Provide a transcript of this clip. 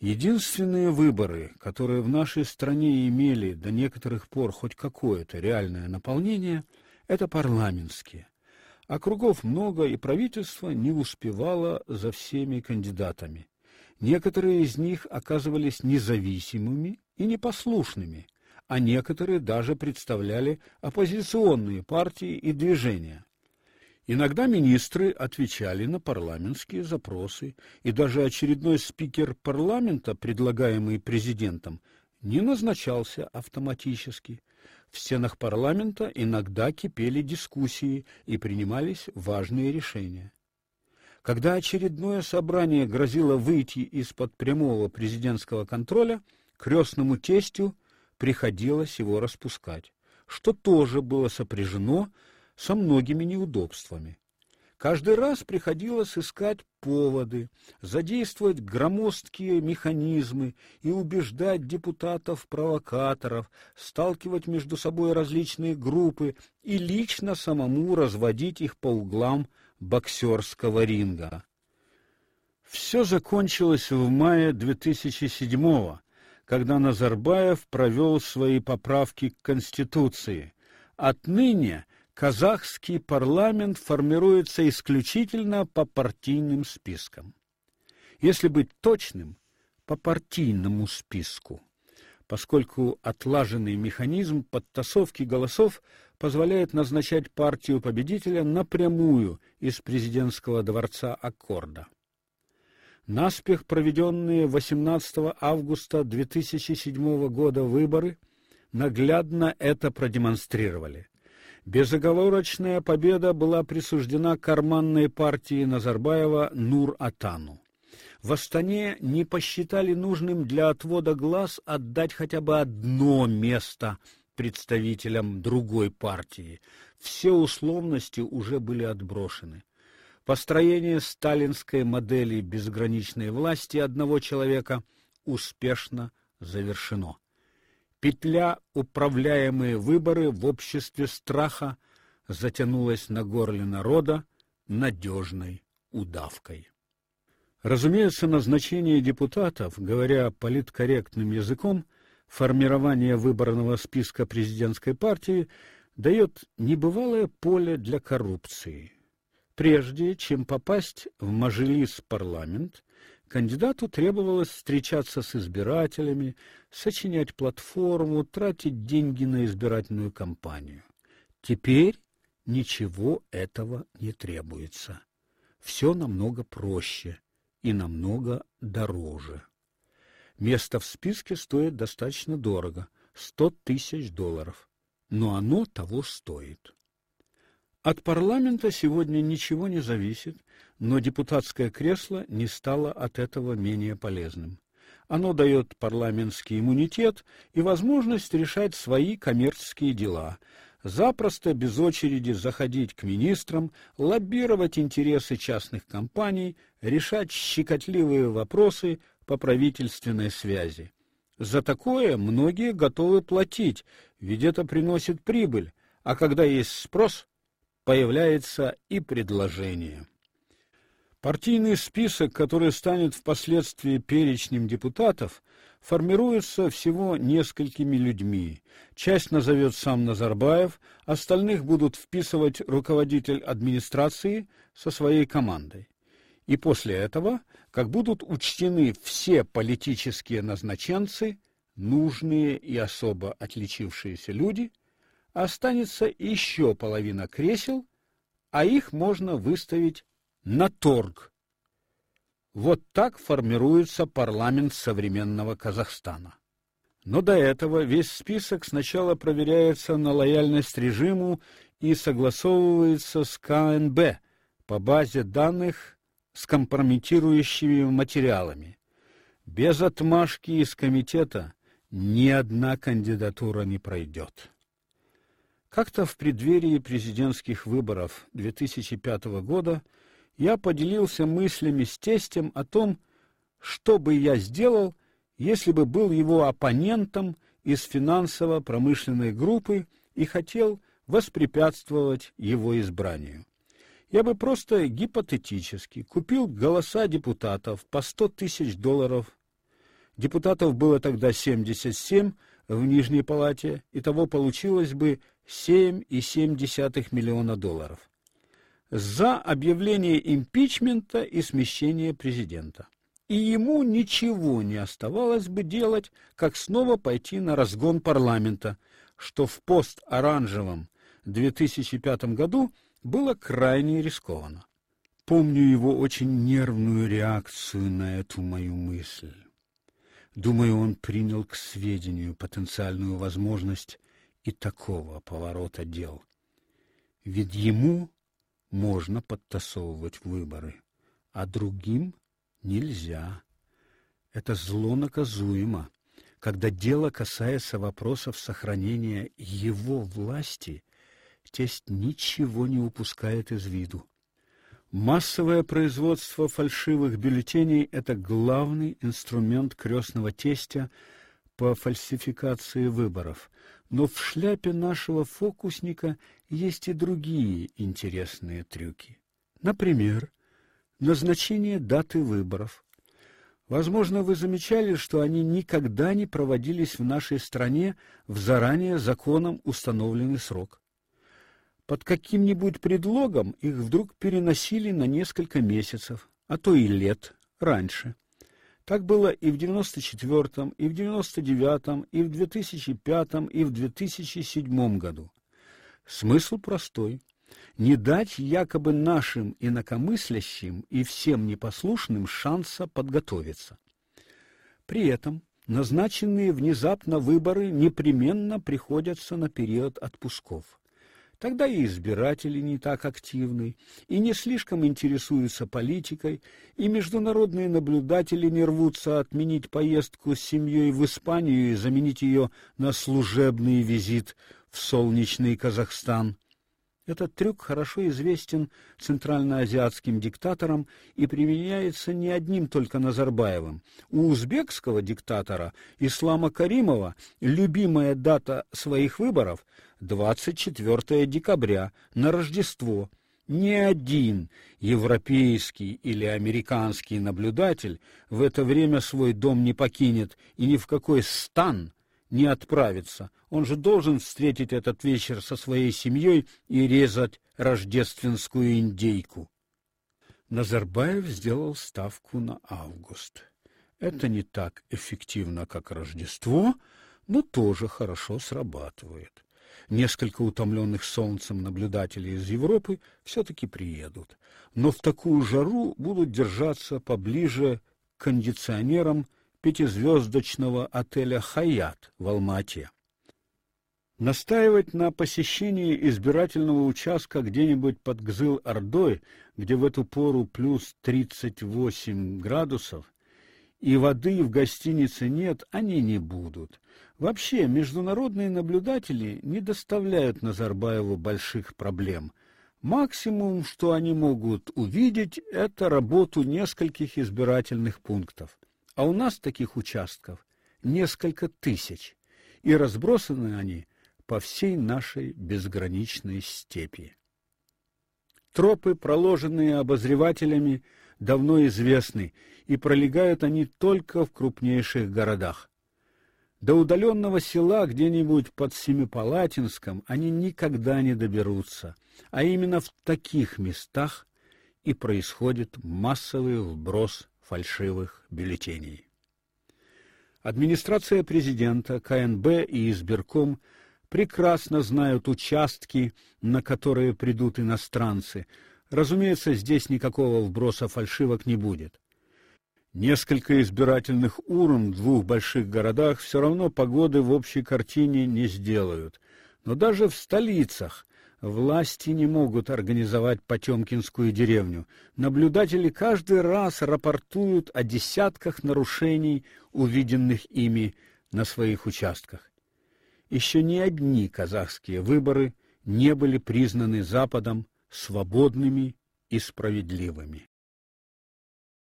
Единственные выборы, которые в нашей стране имели до некоторых пор хоть какое-то реальное наполнение, это парламентские. Округов много, и правительство не успевало за всеми кандидатами. Некоторые из них оказывались независимыми и непослушными, а некоторые даже представляли оппозиционные партии и движения. Иногда министры отвечали на парламентские запросы, и даже очередной спикер парламента, предлагаемый президентом, не назначался автоматически. В стенах парламента иногда кипели дискуссии и принимались важные решения. Когда очередное собрание грозило выйти из-под прямого президентского контроля, крестному тестю приходилось его распускать, что тоже было сопряжено со многими неудобствами. Каждый раз приходилось искать поводы, задействовать громоздкие механизмы и убеждать депутатов-провокаторов, сталкивать между собой различные группы и лично самому разводить их по углам боксерского ринга. Все закончилось в мае 2007 когда Назарбаев провел свои поправки к Конституции. Отныне казахский парламент формируется исключительно по партийным спискам. Если быть точным, по партийному списку, поскольку отлаженный механизм подтасовки голосов позволяет назначать партию победителя напрямую из президентского дворца Аккорда. Наспех проведенные 18 августа 2007 года выборы наглядно это продемонстрировали. Безоговорочная победа была присуждена карманной партии Назарбаева Нур-Атану. В Астане не посчитали нужным для отвода глаз отдать хотя бы одно место представителям другой партии. Все условности уже были отброшены. Построение сталинской модели безграничной власти одного человека успешно завершено петля управляемые выборы в обществе страха затянулась на горле народа надежной удавкой. Разумеется, назначение депутатов, говоря политкорректным языком, формирование выборного списка президентской партии дает небывалое поле для коррупции. Прежде чем попасть в мажилис парламент, Кандидату требовалось встречаться с избирателями, сочинять платформу, тратить деньги на избирательную кампанию. Теперь ничего этого не требуется. Все намного проще и намного дороже. Место в списке стоит достаточно дорого — сто тысяч долларов, но оно того стоит. От парламента сегодня ничего не зависит, но депутатское кресло не стало от этого менее полезным. Оно дает парламентский иммунитет и возможность решать свои коммерческие дела, запросто без очереди заходить к министрам, лоббировать интересы частных компаний, решать щекотливые вопросы по правительственной связи. За такое многие готовы платить, ведь это приносит прибыль, а когда есть спрос, появляется и предложение. Партийный список, который станет впоследствии перечнем депутатов, формируется всего несколькими людьми. Часть назовет сам Назарбаев, остальных будут вписывать руководитель администрации со своей командой. И после этого, как будут учтены все политические назначенцы, нужные и особо отличившиеся люди, останется еще половина кресел, а их можно выставить на торг. Вот так формируется парламент современного Казахстана. Но до этого весь список сначала проверяется на лояльность режиму и согласовывается с КНБ по базе данных с компрометирующими материалами. Без отмашки из комитета ни одна кандидатура не пройдет. Как-то в преддверии президентских выборов 2005 года я поделился мыслями с тестем о том, что бы я сделал, если бы был его оппонентом из финансово-промышленной группы и хотел воспрепятствовать его избранию. Я бы просто гипотетически купил голоса депутатов по сто тысяч долларов, Депутатов было тогда 77 в Нижней палате, и того получилось бы 7,7 миллиона долларов. За объявление импичмента и смещение президента. И ему ничего не оставалось бы делать, как снова пойти на разгон парламента, что в пост-оранжевом 2005 году было крайне рискованно. Помню его очень нервную реакцию на эту мою мысль. Думаю, он принял к сведению потенциальную возможность и такого поворота дел. Ведь ему можно подтасовывать выборы, а другим нельзя. Это зло наказуемо. Когда дело касается вопросов сохранения его власти, тесть ничего не упускает из виду. Массовое производство фальшивых бюллетеней это главный инструмент крестного тестя по фальсификации выборов. Но в шляпе нашего фокусника есть и другие интересные трюки. Например, назначение даты выборов. Возможно, вы замечали, что они никогда не проводились в нашей стране в заранее законом установленный срок. Под каким-нибудь предлогом их вдруг переносили на несколько месяцев, а то и лет раньше. Так было и в 94-м, и в 99-м, и в 2005-м, и в 2007 году. Смысл простой: не дать якобы нашим инакомыслящим и всем непослушным шанса подготовиться. При этом назначенные внезапно выборы непременно приходятся на период отпусков. Тогда и избиратели не так активны, и не слишком интересуются политикой, и международные наблюдатели не рвутся отменить поездку с семьей в Испанию и заменить ее на служебный визит в солнечный Казахстан. Этот трюк хорошо известен центральноазиатским диктаторам и применяется не одним только Назарбаевым. У узбекского диктатора Ислама Каримова любимая дата своих выборов 24 декабря на Рождество. Ни один европейский или американский наблюдатель в это время свой дом не покинет и ни в какой стан не отправится. Он же должен встретить этот вечер со своей семьей и резать рождественскую индейку. Назарбаев сделал ставку на август. Это не так эффективно, как Рождество, но тоже хорошо срабатывает. Несколько утомленных солнцем наблюдателей из Европы все таки приедут, но в такую жару будут держаться поближе к кондиционерам пятизвездочного отеля Хаят в Алма-Ате. Настаивать на посещении избирательного участка где-нибудь под Гзыл-Ордой, где в эту пору плюс 38 градусов, и воды в гостинице нет, они не будут. Вообще, международные наблюдатели не доставляют Назарбаеву больших проблем. Максимум, что они могут увидеть, это работу нескольких избирательных пунктов. А у нас таких участков несколько тысяч, и разбросаны они по всей нашей безграничной степи. Тропы, проложенные обозревателями, давно известны, и пролегают они только в крупнейших городах. До удаленного села где-нибудь под Семипалатинском они никогда не доберутся, а именно в таких местах и происходит массовый вброс фальшивых бюллетеней. Администрация президента, КНБ и избирком прекрасно знают участки, на которые придут иностранцы. Разумеется, здесь никакого вброса фальшивок не будет. Несколько избирательных урн в двух больших городах все равно погоды в общей картине не сделают. Но даже в столицах Власти не могут организовать Потемкинскую деревню. Наблюдатели каждый раз рапортуют о десятках нарушений, увиденных ими на своих участках. Еще ни одни казахские выборы не были признаны Западом свободными и справедливыми.